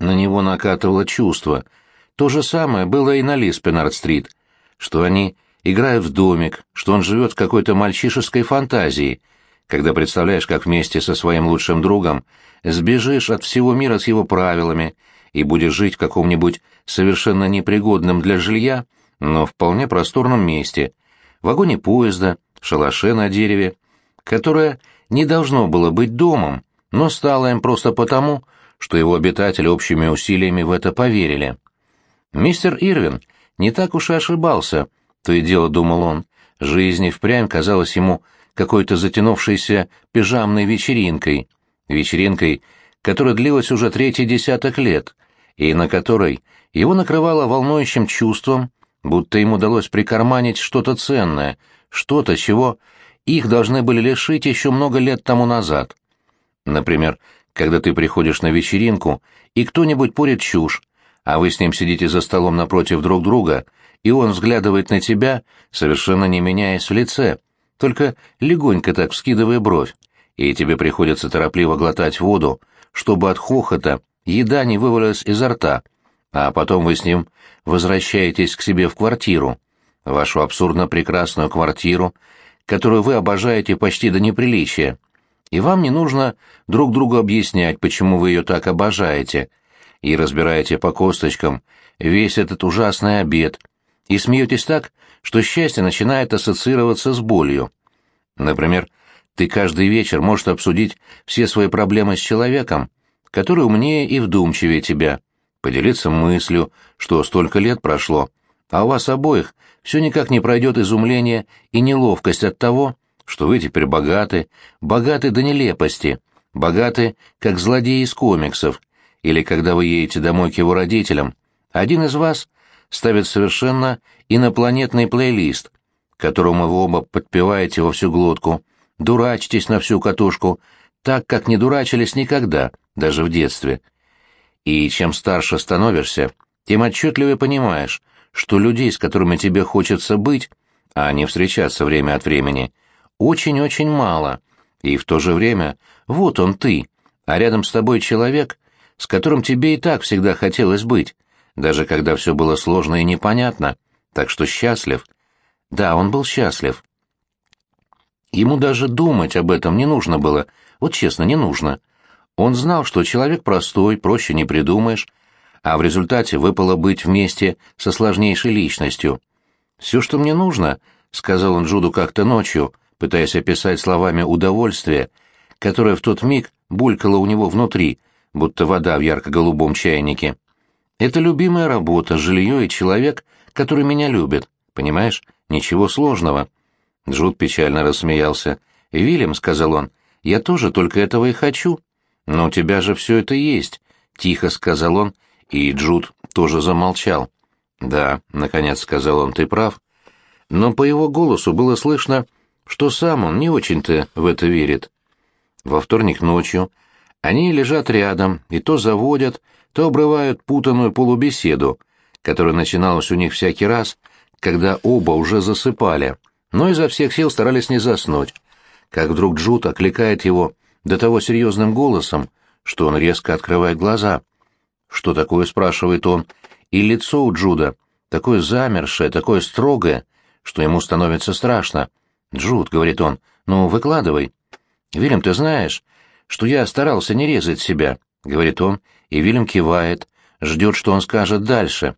на него накатывало чувство. То же самое было и на Лиспенард-стрит, что они играют в домик, что он живет в какой-то мальчишеской фантазии, когда представляешь, как вместе со своим лучшим другом сбежишь от всего мира с его правилами и будешь жить в каком-нибудь совершенно непригодном для жилья, но вполне просторном месте, в вагоне поезда, шалаше на дереве, которое не должно было быть домом, но стало им просто потому, что его обитатели общими усилиями в это поверили. Мистер Ирвин не так уж и ошибался, то и дело думал он. Жизнь и впрямь казалась ему какой-то затянувшейся пижамной вечеринкой, вечеринкой, которая длилась уже третий десяток лет, и на которой его накрывало волнующим чувством, будто им удалось прикарманить что-то ценное, что-то, чего их должны были лишить еще много лет тому назад. Например, когда ты приходишь на вечеринку, и кто-нибудь порит чушь, а вы с ним сидите за столом напротив друг друга, и он взглядывает на тебя, совершенно не меняясь в лице, только легонько так вскидывая бровь, и тебе приходится торопливо глотать воду, чтобы от хохота еда не вывалилась изо рта, а потом вы с ним возвращаетесь к себе в квартиру, вашу абсурдно прекрасную квартиру, которую вы обожаете почти до неприличия, и вам не нужно друг другу объяснять, почему вы ее так обожаете, и разбираете по косточкам весь этот ужасный обед, и смеетесь так, что счастье начинает ассоциироваться с болью. Например, ты каждый вечер можешь обсудить все свои проблемы с человеком, который умнее и вдумчивее тебя, поделиться мыслью, что столько лет прошло, а у вас обоих все никак не пройдет изумление и неловкость от того, что вы теперь богаты, богаты до нелепости, богаты, как злодеи из комиксов, или когда вы едете домой к его родителям, один из вас ставит совершенно инопланетный плейлист, которому вы оба подпеваете во всю глотку, дурачитесь на всю катушку, так, как не дурачились никогда, даже в детстве. И чем старше становишься, тем отчетливее понимаешь, что людей, с которыми тебе хочется быть, а не встречаться время от времени — очень-очень мало, и в то же время вот он ты, а рядом с тобой человек, с которым тебе и так всегда хотелось быть, даже когда все было сложно и непонятно, так что счастлив. Да, он был счастлив. Ему даже думать об этом не нужно было, вот честно, не нужно. Он знал, что человек простой, проще не придумаешь, а в результате выпало быть вместе со сложнейшей личностью. «Все, что мне нужно», — сказал он Джуду как-то ночью, — пытаясь описать словами удовольствие, которое в тот миг булькало у него внутри, будто вода в ярко-голубом чайнике. Это любимая работа, жилье и человек, который меня любит. Понимаешь? Ничего сложного. Джуд печально рассмеялся. «Вильям», — сказал он, — «я тоже только этого и хочу». «Но у тебя же все это есть», — тихо сказал он, и Джуд тоже замолчал. «Да», — наконец сказал он, — «ты прав». Но по его голосу было слышно, что сам он не очень-то в это верит. Во вторник ночью они лежат рядом и то заводят, то обрывают путанную полубеседу, которая начиналась у них всякий раз, когда оба уже засыпали, но изо всех сил старались не заснуть. Как вдруг Джуд окликает его до того серьезным голосом, что он резко открывает глаза. «Что такое?» — спрашивает он. И лицо у Джуда такое замершее, такое строгое, что ему становится страшно. «Джуд», — говорит он, — «ну, выкладывай». «Вильям, ты знаешь, что я старался не резать себя», — говорит он, и Вильям кивает, ждет, что он скажет дальше.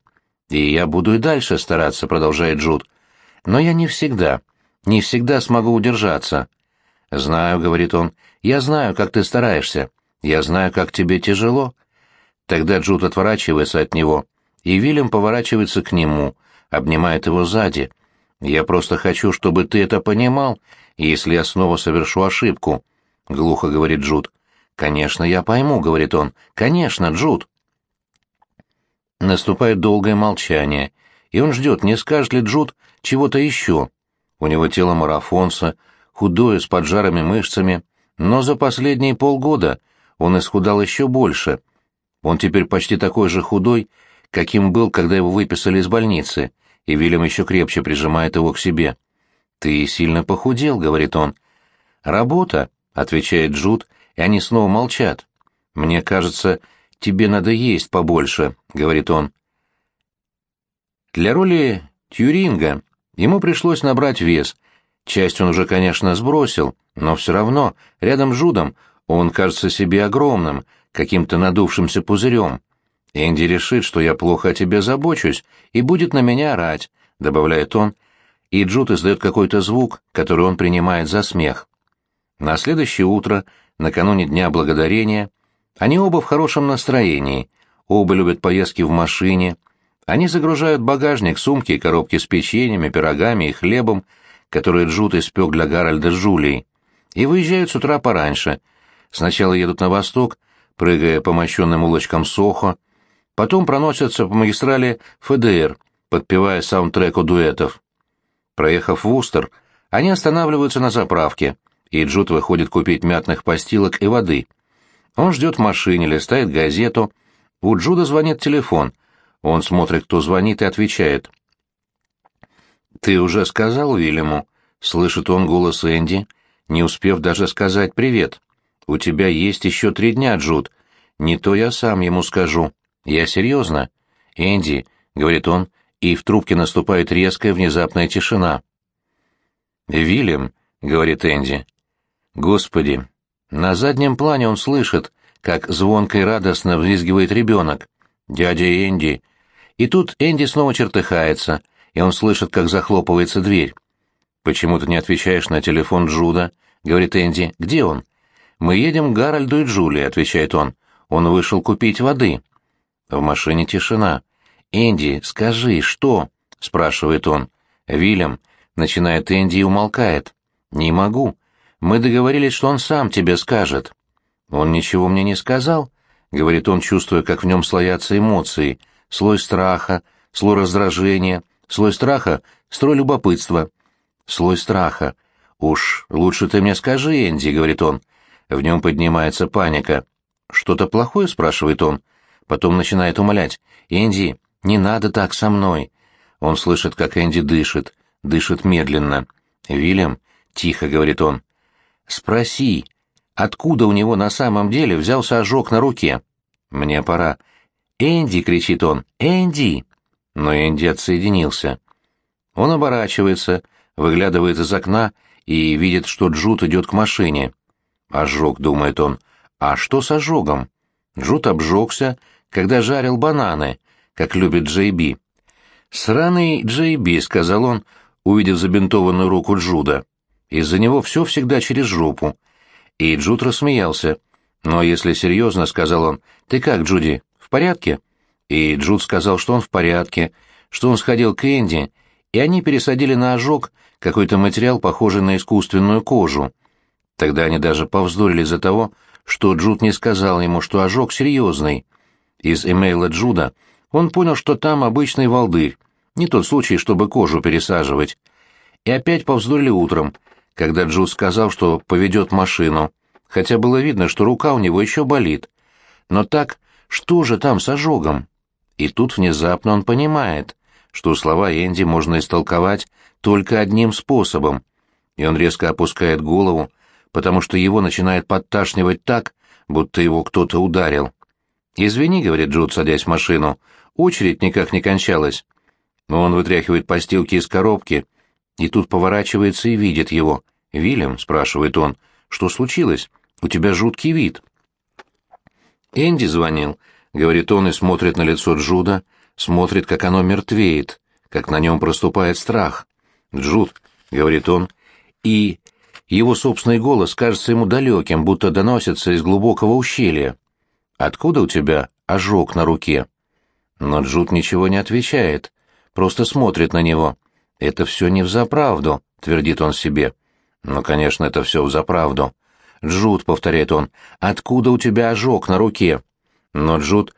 «И я буду и дальше стараться», — продолжает Джуд. «Но я не всегда, не всегда смогу удержаться». «Знаю», — говорит он, — «я знаю, как ты стараешься. Я знаю, как тебе тяжело». Тогда Джуд отворачивается от него, и Вильям поворачивается к нему, обнимает его сзади. Я просто хочу, чтобы ты это понимал, если я снова совершу ошибку, — глухо говорит Джуд. Конечно, я пойму, — говорит он. Конечно, Джуд. Наступает долгое молчание, и он ждет, не скажет ли Джуд чего-то еще. У него тело марафонца, худое, с поджарыми мышцами, но за последние полгода он исхудал еще больше. Он теперь почти такой же худой, каким был, когда его выписали из больницы и Вильям еще крепче прижимает его к себе. «Ты сильно похудел», — говорит он. «Работа», — отвечает Джуд, и они снова молчат. «Мне кажется, тебе надо есть побольше», — говорит он. Для роли Тьюринга ему пришлось набрать вес. Часть он уже, конечно, сбросил, но все равно, рядом с Жудом, он кажется себе огромным, каким-то надувшимся пузырем. Энди решит, что я плохо о тебе забочусь, и будет на меня орать, — добавляет он, и Джуд издает какой-то звук, который он принимает за смех. На следующее утро, накануне Дня Благодарения, они оба в хорошем настроении, оба любят поездки в машине, они загружают багажник сумки и коробки с печеньями, пирогами и хлебом, которые Джуд испек для Гарольда с Жулией, и выезжают с утра пораньше. Сначала едут на восток, прыгая по мощенным улочкам Сохо, потом проносятся по магистрали ФДР, подпевая саундтреку дуэтов. Проехав в Устер, они останавливаются на заправке, и Джуд выходит купить мятных постилок и воды. Он ждет в машине, листает газету. У Джуда звонит телефон. Он смотрит, кто звонит, и отвечает. «Ты уже сказал Уильяму?» — слышит он голос Энди, не успев даже сказать «привет». «У тебя есть еще три дня, Джуд. Не то я сам ему скажу. Я серьезно». «Энди», — говорит он, и в трубке наступает резкая внезапная тишина. «Вильям», — говорит Энди. «Господи!» На заднем плане он слышит, как звонко и радостно взвизгивает ребенок. «Дядя Энди!» И тут Энди снова чертыхается, и он слышит, как захлопывается дверь. «Почему ты не отвечаешь на телефон Джуда?» — говорит Энди. «Где он?» «Мы едем к Гарольду и Джулии», — отвечает он. «Он вышел купить воды». В машине тишина. «Энди, скажи, что?» — спрашивает он. «Вильям», — начинает Энди и умолкает. «Не могу. Мы договорились, что он сам тебе скажет». «Он ничего мне не сказал», — говорит он, чувствуя, как в нем слоятся эмоции. Слой страха, слой раздражения, слой страха, слой любопытства. Слой страха. «Уж лучше ты мне скажи, Энди», — говорит он. В нем поднимается паника. «Что-то плохое?» — спрашивает он. Потом начинает умолять. «Энди, не надо так со мной». Он слышит, как Энди дышит, дышит медленно. «Вильям», — тихо говорит он, — «спроси, откуда у него на самом деле взялся ожог на руке?» «Мне пора». «Энди!» — кричит он. «Энди!» Но Энди отсоединился. Он оборачивается, выглядывает из окна и видит, что Джут идет к машине. «Ожог», — думает он. «А что с ожогом?» Джут обжегся, когда жарил бананы, как любит Джей Би. «Сраный Джей Би», — сказал он, увидев забинтованную руку Джуда. «Из-за него все всегда через жопу». И Джуд рассмеялся. «Но если серьезно», — сказал он, — «ты как, Джуди, в порядке?» И Джуд сказал, что он в порядке, что он сходил к Энди, и они пересадили на ожог какой-то материал, похожий на искусственную кожу. Тогда они даже повздорили из-за того, что Джуд не сказал ему, что ожог серьезный. Из имейла Джуда он понял, что там обычный волдырь, не тот случай, чтобы кожу пересаживать. И опять повздорили утром, когда Джуд сказал, что поведет машину, хотя было видно, что рука у него еще болит. Но так, что же там с ожогом? И тут внезапно он понимает, что слова Энди можно истолковать только одним способом, и он резко опускает голову, потому что его начинает подташнивать так, будто его кто-то ударил. «Извини», — говорит Джуд, садясь в машину, — «очередь никак не кончалась». Он вытряхивает постилки из коробки, и тут поворачивается и видит его. «Вильям», — спрашивает он, — «что случилось? У тебя жуткий вид». «Энди звонил», — говорит он и смотрит на лицо Джуда, смотрит, как оно мертвеет, как на нем проступает страх. «Джуд», — говорит он, и его собственный голос кажется ему далеким, будто доносится из глубокого ущелья. «Откуда у тебя ожог на руке?» Но Джуд ничего не отвечает, просто смотрит на него. «Это все не взаправду», — твердит он себе. «Ну, конечно, это все взаправду». «Джуд», — повторяет он, — «откуда у тебя ожог на руке?» Но Джуд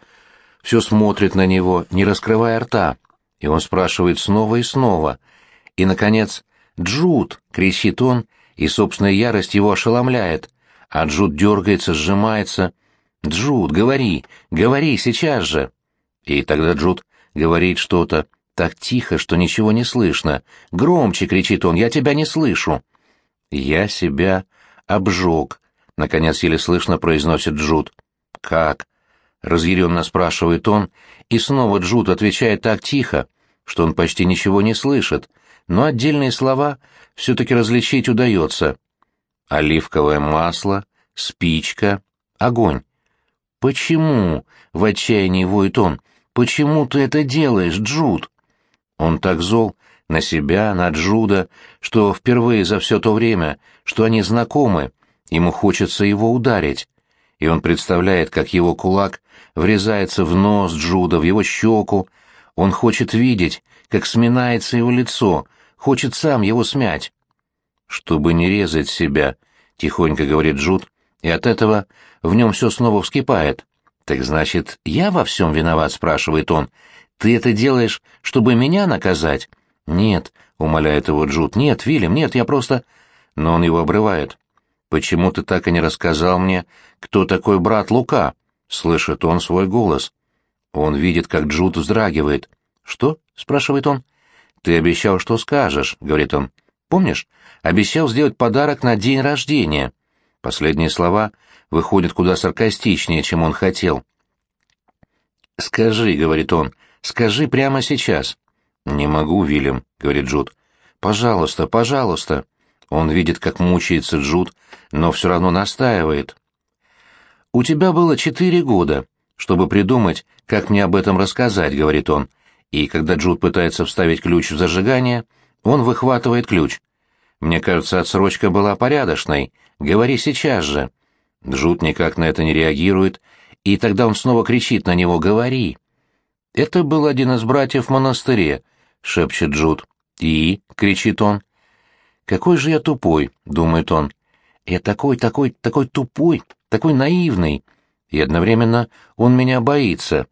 все смотрит на него, не раскрывая рта, и он спрашивает снова и снова. И, наконец, «Джуд!» — кричит он, и собственная ярость его ошеломляет, а Джуд дергается, сжимается. «Джуд, говори! Говори сейчас же!» И тогда Джуд говорит что-то так тихо, что ничего не слышно. «Громче!» — кричит он. «Я тебя не слышу!» «Я себя обжег», — наконец еле слышно произносит Джуд. «Как?» — разъяренно спрашивает он, и снова Джуд отвечает так тихо, что он почти ничего не слышит, но отдельные слова все-таки различить удается. Оливковое масло, спичка, огонь. «Почему?» — в отчаянии воет он. «Почему ты это делаешь, Джуд?» Он так зол на себя, на Джуда, что впервые за все то время, что они знакомы, ему хочется его ударить. И он представляет, как его кулак врезается в нос Джуда, в его щеку. Он хочет видеть, как сминается его лицо, хочет сам его смять. «Чтобы не резать себя», — тихонько говорит Джуд, и от этого в нем все снова вскипает. «Так значит, я во всем виноват?» — спрашивает он. «Ты это делаешь, чтобы меня наказать?» «Нет», — умоляет его Джуд. «Нет, Вильям, нет, я просто...» Но он его обрывает. «Почему ты так и не рассказал мне, кто такой брат Лука?» — слышит он свой голос. Он видит, как Джуд вздрагивает. «Что?» — спрашивает он. «Ты обещал, что скажешь», — говорит он. «Помнишь? Обещал сделать подарок на день рождения». Последние слова выходят куда саркастичнее, чем он хотел. «Скажи», — говорит он, — «скажи прямо сейчас». «Не могу, Вильям», — говорит Джуд. «Пожалуйста, пожалуйста». Он видит, как мучается Джуд, но все равно настаивает. «У тебя было четыре года, чтобы придумать, как мне об этом рассказать», — говорит он. И когда Джуд пытается вставить ключ в зажигание, он выхватывает ключ. «Мне кажется, отсрочка была порядочной. Говори сейчас же». Джуд никак на это не реагирует, и тогда он снова кричит на него «Говори!». «Это был один из братьев в монастыре», — шепчет Джуд. «И?» — кричит он. «Какой же я тупой», — думает он. «Я такой, такой, такой тупой, такой наивный». И одновременно он меня боится.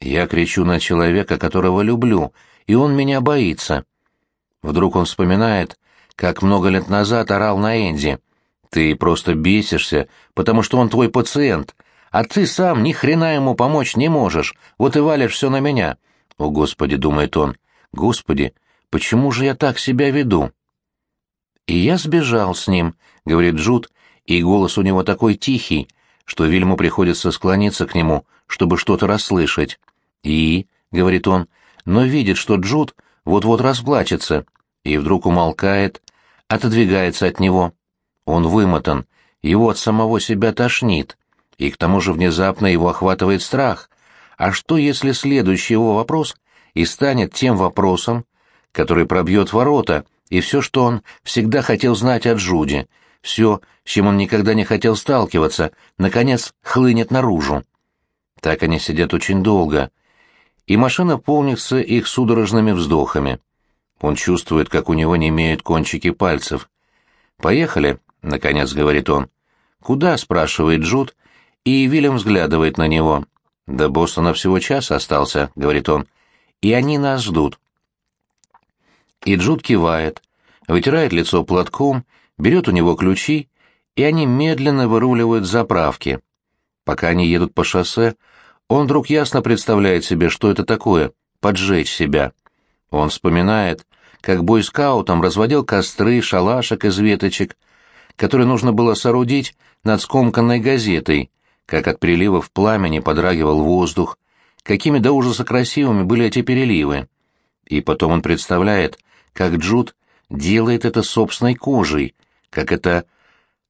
Я кричу на человека, которого люблю, и он меня боится. Вдруг он вспоминает, как много лет назад орал на Энди. Ты просто бесишься, потому что он твой пациент, а ты сам ни хрена ему помочь не можешь, вот и валишь все на меня. О, Господи, думает он, Господи, почему же я так себя веду? И я сбежал с ним, говорит Джуд, и голос у него такой тихий, что Вильму приходится склониться к нему, чтобы что-то расслышать. И, говорит он, но видит, что Джуд вот-вот расплачется, и вдруг умолкает, отодвигается от него. Он вымотан, его от самого себя тошнит, и к тому же внезапно его охватывает страх. А что, если следующий его вопрос и станет тем вопросом, который пробьет ворота, и все, что он всегда хотел знать от Джуди, все, с чем он никогда не хотел сталкиваться, наконец хлынет наружу. Так они сидят очень долго, и машина полнится их судорожными вздохами. Он чувствует, как у него немеют кончики пальцев. «Поехали», — наконец говорит он. «Куда?» — спрашивает Джуд, и Вильям взглядывает на него. «До Бостона всего час остался», — говорит он, — «и они нас ждут». И Джуд кивает, вытирает лицо платком, берет у него ключи, и они медленно выруливают заправки. Пока они едут по шоссе, он вдруг ясно представляет себе, что это такое — поджечь себя. Он вспоминает, как бойскаутом разводил костры, шалашек из веточек, который нужно было соорудить над скомканной газетой, как от приливов пламени подрагивал воздух, какими до ужаса красивыми были эти переливы. И потом он представляет, как Джуд делает это собственной кожей, как эта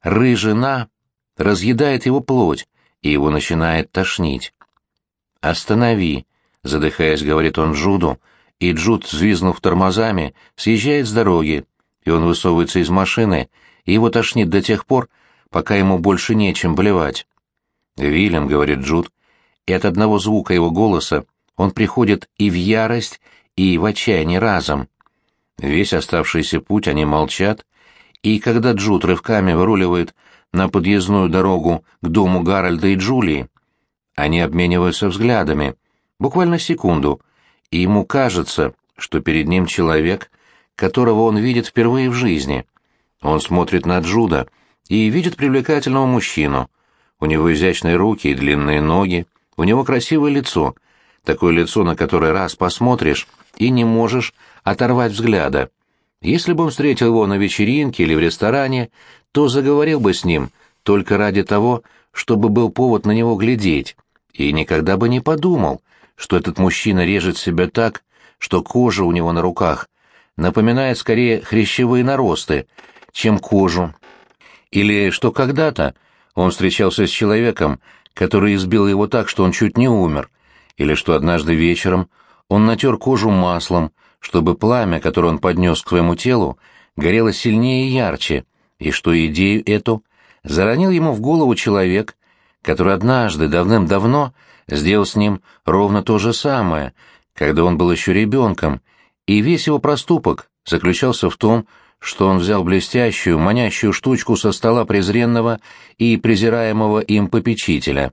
рыжина разъедает его плоть, и его начинает тошнить. «Останови», — задыхаясь, говорит он Джуду, и Джуд, взвизнув тормозами, съезжает с дороги, и он высовывается из машины, и его тошнит до тех пор, пока ему больше нечем блевать. «Вильям», — говорит Джуд, и от одного звука его голоса он приходит и в ярость, и в отчаяние разом. Весь оставшийся путь они молчат, и когда Джуд рывками выруливает на подъездную дорогу к дому Гарольда и Джулии, они обмениваются взглядами, буквально секунду, и ему кажется, что перед ним человек, которого он видит впервые в жизни. Он смотрит на Джуда и видит привлекательного мужчину. У него изящные руки и длинные ноги, у него красивое лицо, такое лицо, на которое раз посмотришь и не можешь оторвать взгляда. Если бы он встретил его на вечеринке или в ресторане, то заговорил бы с ним только ради того, чтобы был повод на него глядеть, и никогда бы не подумал, что этот мужчина режет себя так, что кожа у него на руках напоминает скорее хрящевые наросты, чем кожу. Или что когда-то он встречался с человеком, который избил его так, что он чуть не умер, или что однажды вечером он натер кожу маслом, чтобы пламя, которое он поднес к своему телу, горело сильнее и ярче, и что идею эту заронил ему в голову человек, который однажды давным-давно сделал с ним ровно то же самое, когда он был еще ребенком, и весь его проступок заключался в том, что он взял блестящую, манящую штучку со стола презренного и презираемого им попечителя.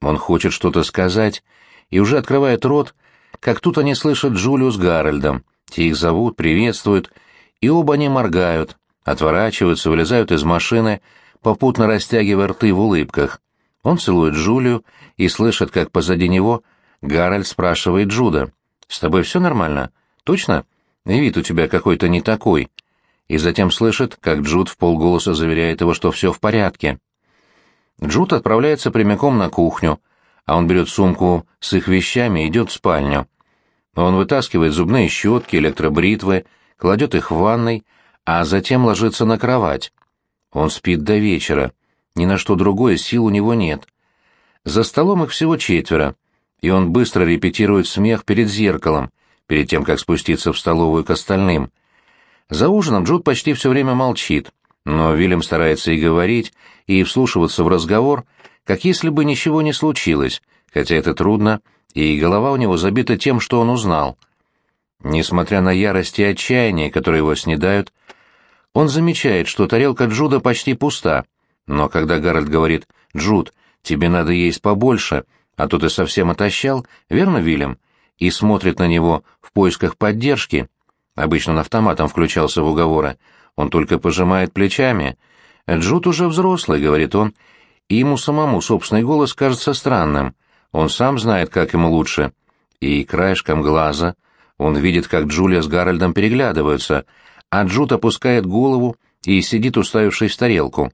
Он хочет что-то сказать и уже открывает рот, как тут они слышат Джулию с Гарольдом. Те их зовут, приветствуют, и оба они моргают, отворачиваются, вылезают из машины, попутно растягивая рты в улыбках. Он целует Джулию и слышит, как позади него Гарольд спрашивает Джуда. «С тобой все нормально? Точно? Вид у тебя какой-то не такой». И затем слышит, как Джуд в полголоса заверяет его, что все в порядке. Джуд отправляется прямиком на кухню, а он берет сумку с их вещами и идет в спальню. Он вытаскивает зубные щетки, электробритвы, кладет их в ванной, а затем ложится на кровать. Он спит до вечера, ни на что другое сил у него нет. За столом их всего четверо, и он быстро репетирует смех перед зеркалом, перед тем, как спуститься в столовую к остальным. За ужином Джуд почти все время молчит, но Вильям старается и говорить, и вслушиваться в разговор, как если бы ничего не случилось, хотя это трудно, и голова у него забита тем, что он узнал. Несмотря на ярость и отчаяние, которые его снедают, он замечает, что тарелка Джуда почти пуста, но когда Гарольд говорит «Джуд, тебе надо есть побольше, а то ты совсем отощал, верно, Вильям?» и смотрит на него в поисках поддержки, обычно он автоматом включался в уговоры, он только пожимает плечами. «Джуд уже взрослый», — говорит он, — и ему самому собственный голос кажется странным. Он сам знает, как ему лучше. И краешком глаза он видит, как Джулия с Гарольдом переглядываются, а Джуд опускает голову и сидит, уставившись в тарелку.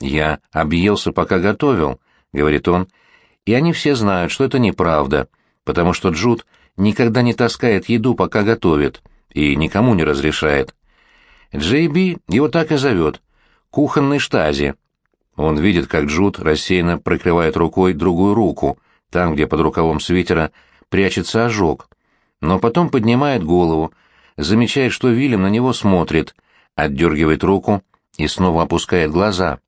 «Я объелся, пока готовил», — говорит он, — «и они все знают, что это неправда, потому что Джуд никогда не таскает еду, пока готовит, и никому не разрешает. Джей Би его так и зовет — кухонный штази, он видит, как Джуд рассеянно прикрывает рукой другую руку, там, где под рукавом свитера прячется ожог. Но потом поднимает голову, замечает, что Вильям на него смотрит, отдергивает руку и снова опускает глаза.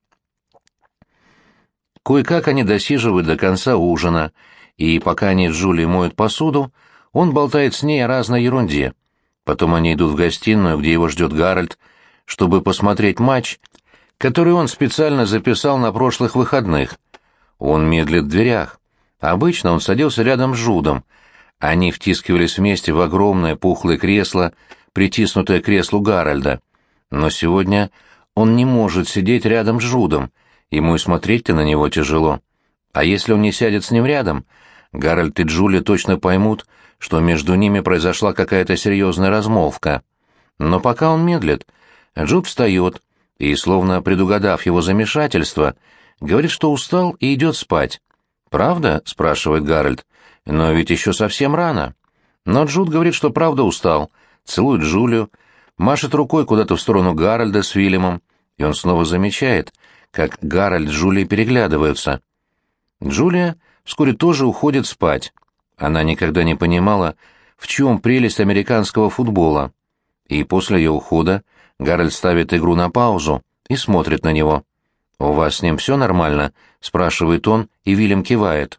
Кое-как они досиживают до конца ужина, и пока они с Джулией моют посуду, он болтает с ней о разной ерунде. Потом они идут в гостиную, где его ждет Гарольд, чтобы посмотреть матч который он специально записал на прошлых выходных. Он медлит в дверях. Обычно он садился рядом с Жудом. Они втискивались вместе в огромное пухлое кресло, притиснутое к креслу Гарольда. Но сегодня он не может сидеть рядом с Джудом, ему и смотреть-то на него тяжело. А если он не сядет с ним рядом, Гарольд и Джулия точно поймут, что между ними произошла какая-то серьезная размолвка. Но пока он медлит, Джуд встает, и, словно предугадав его замешательство, говорит, что устал и идет спать. «Правда?» — спрашивает Гарольд. «Но ведь еще совсем рано». Но Джуд говорит, что правда устал, целует Джулию, машет рукой куда-то в сторону Гарольда с Вильямом, и он снова замечает, как Гарольд с Джулией переглядываются. Джулия вскоре тоже уходит спать. Она никогда не понимала, в чем прелесть американского футбола. И после ее ухода Гарольд ставит игру на паузу и смотрит на него. «У вас с ним все нормально?» — спрашивает он, и Вильям кивает.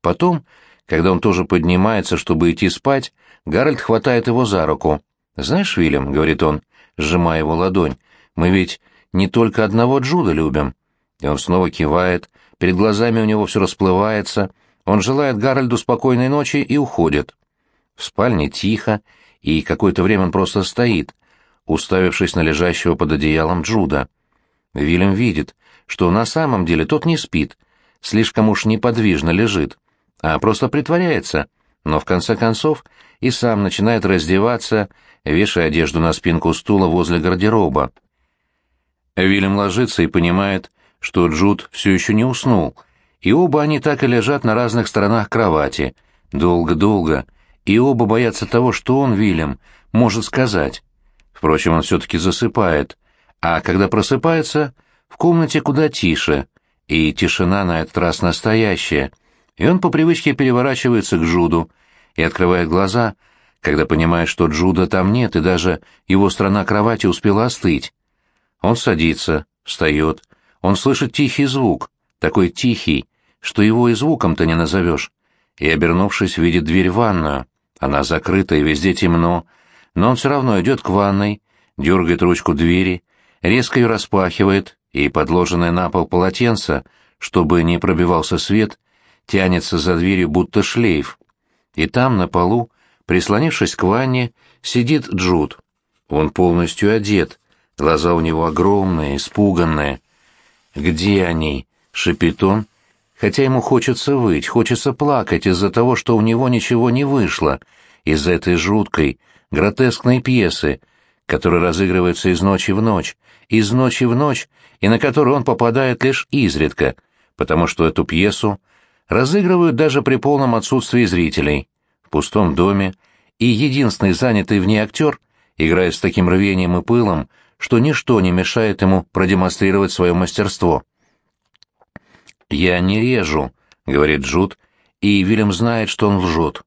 Потом, когда он тоже поднимается, чтобы идти спать, Гарольд хватает его за руку. «Знаешь, Вильям», — говорит он, сжимая его ладонь, — «мы ведь не только одного Джуда любим». И он снова кивает, перед глазами у него все расплывается, он желает Гарольду спокойной ночи и уходит. В спальне тихо, и какое-то время он просто стоит, уставившись на лежащего под одеялом Джуда. Вильям видит, что на самом деле тот не спит, слишком уж неподвижно лежит, а просто притворяется, но в конце концов и сам начинает раздеваться, вешая одежду на спинку стула возле гардероба. Вильям ложится и понимает, что Джуд все еще не уснул, и оба они так и лежат на разных сторонах кровати, долго-долго, и оба боятся того, что он, Вильям, может сказать. Впрочем, он все-таки засыпает, а когда просыпается, в комнате куда тише, и тишина на этот раз настоящая, и он по привычке переворачивается к Джуду и открывает глаза, когда понимает, что Джуда там нет, и даже его сторона кровати успела остыть. Он садится, встает, он слышит тихий звук, такой тихий, что его и звуком-то не назовешь, и, обернувшись, видит дверь в ванную. Она закрыта и везде темно, но он все равно идет к ванной, дергает ручку двери, резко ее распахивает, и подложенное на пол полотенце, чтобы не пробивался свет, тянется за дверью будто шлейф. И там, на полу, прислонившись к ванне, сидит Джуд. Он полностью одет, глаза у него огромные, испуганные. «Где они?» — шипит он, хотя ему хочется выть, хочется плакать из-за того, что у него ничего не вышло, из-за этой жуткой, гротескной пьесы, которая разыгрывается из ночи в ночь, из ночи в ночь, и на которую он попадает лишь изредка, потому что эту пьесу разыгрывают даже при полном отсутствии зрителей, в пустом доме, и единственный занятый в ней актер играет с таким рвением и пылом, что ничто не мешает ему продемонстрировать свое мастерство. «Я не режу», — говорит Джуд, и Вильям знает, что он лжет.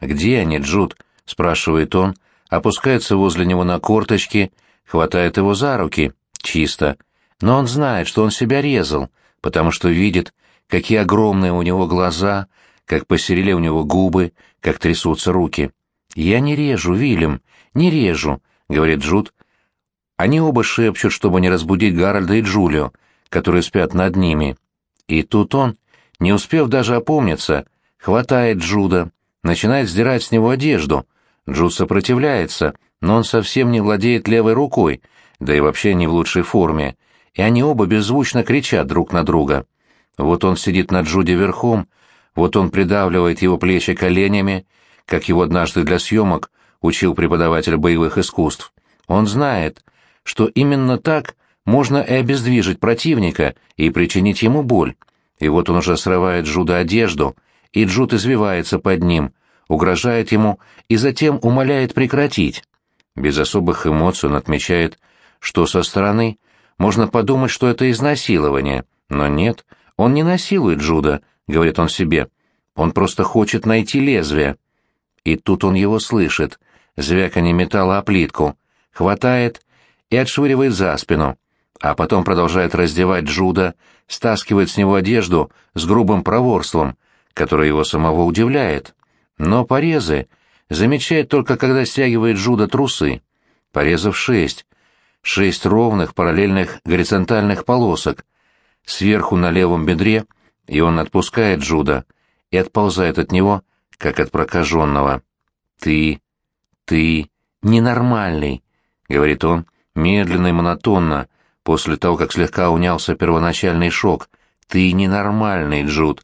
«Где они, Джуд?» — спрашивает он, опускается возле него на корточки, хватает его за руки. Чисто. Но он знает, что он себя резал, потому что видит, какие огромные у него глаза, как посерели у него губы, как трясутся руки. «Я не режу, Вильям, не режу», — говорит Джуд. Они оба шепчут, чтобы не разбудить Гарольда и Джулио, которые спят над ними. И тут он, не успев даже опомниться, хватает Джуда, начинает сдирать с него одежду. Джуд сопротивляется, но он совсем не владеет левой рукой, да и вообще не в лучшей форме, и они оба беззвучно кричат друг на друга. Вот он сидит на Джуде верхом, вот он придавливает его плечи коленями, как его однажды для съемок учил преподаватель боевых искусств. Он знает, что именно так можно и обездвижить противника и причинить ему боль. И вот он уже срывает Джуда одежду, и Джуд извивается под ним, угрожает ему и затем умоляет прекратить. Без особых эмоций он отмечает, что со стороны можно подумать, что это изнасилование, но нет, он не насилует Джуда, говорит он себе. Он просто хочет найти лезвие. И тут он его слышит, звяканье металла о плитку, хватает и отшвыривает за спину а потом продолжает раздевать Джуда, стаскивает с него одежду с грубым проворством, которое его самого удивляет. Но порезы замечает только, когда стягивает Джуда трусы. Порезов шесть. Шесть ровных параллельных горизонтальных полосок. Сверху на левом бедре, и он отпускает Джуда и отползает от него, как от прокаженного. «Ты... ты... ненормальный», — говорит он, медленно и монотонно, после того, как слегка унялся первоначальный шок. «Ты ненормальный, Джуд.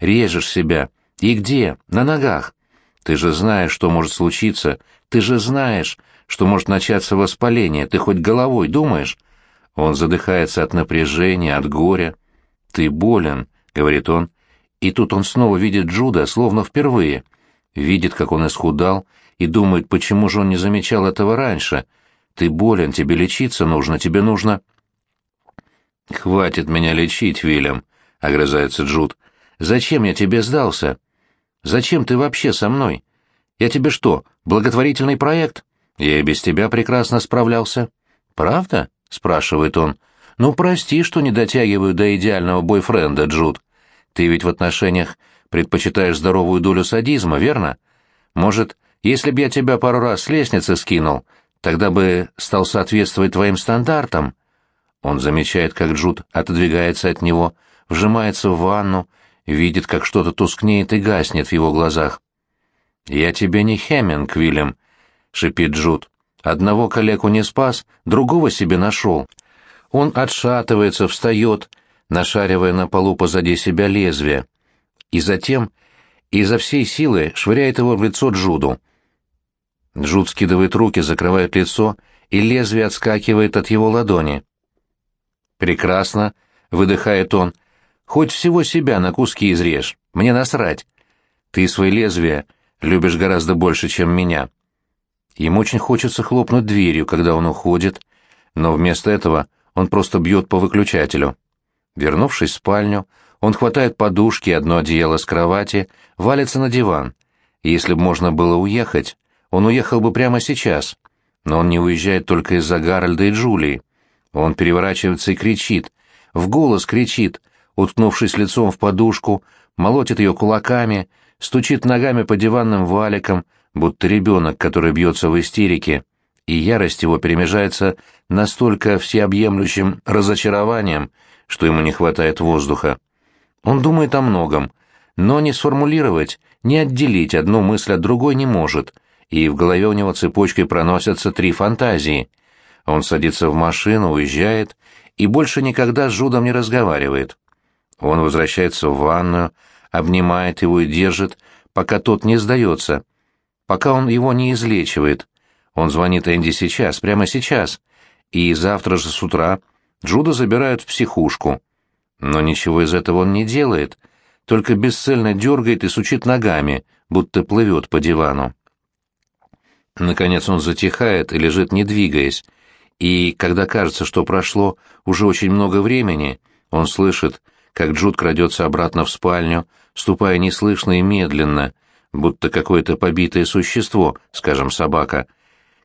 Режешь себя. И где? На ногах. Ты же знаешь, что может случиться. Ты же знаешь, что может начаться воспаление. Ты хоть головой думаешь?» Он задыхается от напряжения, от горя. «Ты болен», — говорит он. И тут он снова видит Джуда, словно впервые. Видит, как он исхудал, и думает, почему же он не замечал этого раньше. «Ты болен, тебе лечиться нужно, тебе нужно...» «Хватит меня лечить, Вильям», — огрызается Джуд. «Зачем я тебе сдался? Зачем ты вообще со мной? Я тебе что, благотворительный проект? Я и без тебя прекрасно справлялся». «Правда?» — спрашивает он. «Ну, прости, что не дотягиваю до идеального бойфренда, Джуд. Ты ведь в отношениях предпочитаешь здоровую долю садизма, верно? Может, если б я тебя пару раз с лестницы скинул, тогда бы стал соответствовать твоим стандартам?» Он замечает, как Джуд отодвигается от него, вжимается в ванну, видит, как что-то тускнеет и гаснет в его глазах. «Я тебе не Хеминг, Вильям», — шипит Джуд. «Одного коллегу не спас, другого себе нашел». Он отшатывается, встает, нашаривая на полу позади себя лезвие, и затем изо всей силы швыряет его в лицо Джуду. Джуд скидывает руки, закрывает лицо, и лезвие отскакивает от его ладони. «Прекрасно», — выдыхает он. Хоть всего себя на куски изрежь, мне насрать. Ты свои лезвия любишь гораздо больше, чем меня. Ему очень хочется хлопнуть дверью, когда он уходит, но вместо этого он просто бьет по выключателю. Вернувшись в спальню, он хватает подушки одно одеяло с кровати, валится на диван. Если бы можно было уехать, он уехал бы прямо сейчас. Но он не уезжает только из-за Гарольда и Джулии. Он переворачивается и кричит, в голос кричит, уткнувшись лицом в подушку, молотит ее кулаками, стучит ногами по диванным валикам, будто ребенок, который бьется в истерике, и ярость его перемежается настолько всеобъемлющим разочарованием, что ему не хватает воздуха. Он думает о многом, но не сформулировать, не отделить одну мысль от другой не может, и в голове у него цепочкой проносятся три фантазии. Он садится в машину, уезжает и больше никогда с Жудом не разговаривает. Он возвращается в ванную, обнимает его и держит, пока тот не сдается, пока он его не излечивает. Он звонит Энди сейчас, прямо сейчас, и завтра же с утра Джуда забирают в психушку. Но ничего из этого он не делает, только бесцельно дергает и сучит ногами, будто плывет по дивану. Наконец он затихает и лежит, не двигаясь, и, когда кажется, что прошло уже очень много времени, он слышит, как Джуд крадется обратно в спальню, ступая неслышно и медленно, будто какое-то побитое существо, скажем, собака,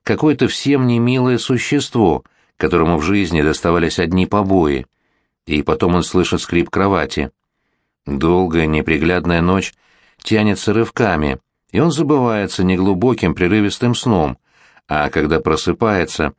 какое-то всем немилое существо, которому в жизни доставались одни побои. И потом он слышит скрип кровати. Долгая, неприглядная ночь тянется рывками, и он забывается неглубоким, прерывистым сном, а когда просыпается,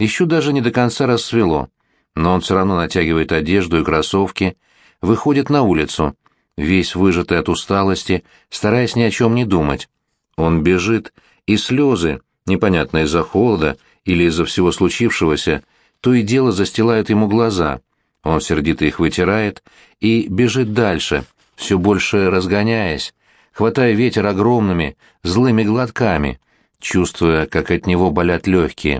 еще даже не до конца рассвело, но он все равно натягивает одежду и кроссовки, выходит на улицу, весь выжатый от усталости, стараясь ни о чем не думать. Он бежит, и слезы, непонятно из-за холода или из-за всего случившегося, то и дело застилают ему глаза. Он сердито их вытирает и бежит дальше, все больше разгоняясь, хватая ветер огромными, злыми глотками, чувствуя, как от него болят легкие.